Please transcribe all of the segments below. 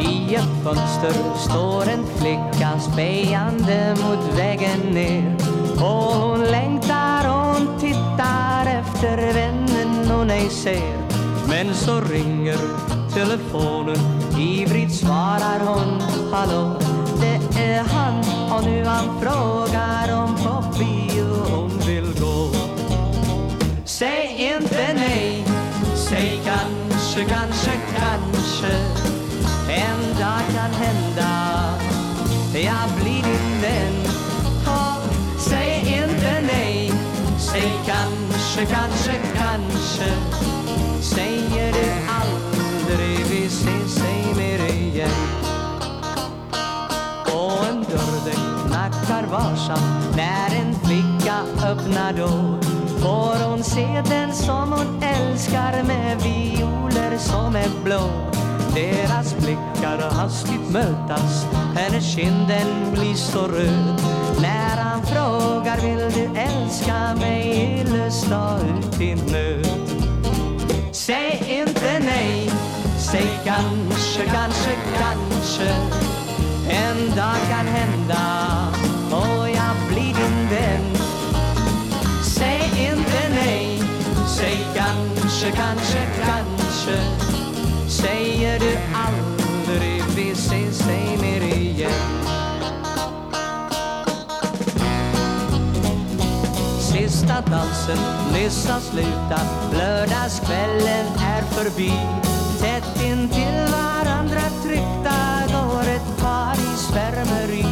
I ett fönster står en flicka spejande mot vägen ner. Och hon längtar och hon tittar efter vännen hon ej ser. Men så ringer telefonen. Ivrigt svarar hon Hallå, det är han. Och nu han frågar om på bio hon vill gå. Säg inte nej Säg kanske, kanske, kanske En dag kan hända. Jag blir din vän. Ha, Säg inte nej. Säg kanske, kanske, kanske. Säger du aldrig. Vi ses säg mer igen. Och en dörr den knackar varsamt. När en flicka öppnar då Får hon se den som hon älskar Med som är blå. Deras blickar hastigt mötas Hennes kinden blir så röd. När han frågar vill du älska mig? Lösta ut i nöd. Säg inte nej. Säg kanske, kanske, kanske. En dag kan hända och jag blir din vän. Säg inte nej. Säg kanske, kanske, kanske. Sista dansen nyss har slutat. Lördagskvällen är förbi. Tätt intill varandra tryckta går ett par i svärmeri.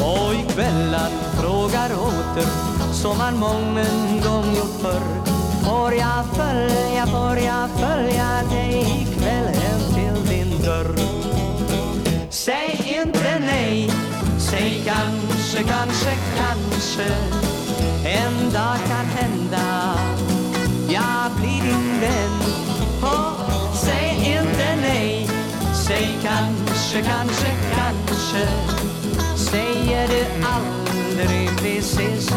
Och ikvällan frågar åter som han mången gång gjort förr. Får jag följa, får jag följa dig ikväll hem till din dörr? Säg inte nej, säg kanske, kanske, kanske. En dag kan hända. Jag blir din vän. Oh, Säg inte nej, säg kanske, kanske, kanske. Säger du aldrig vi ses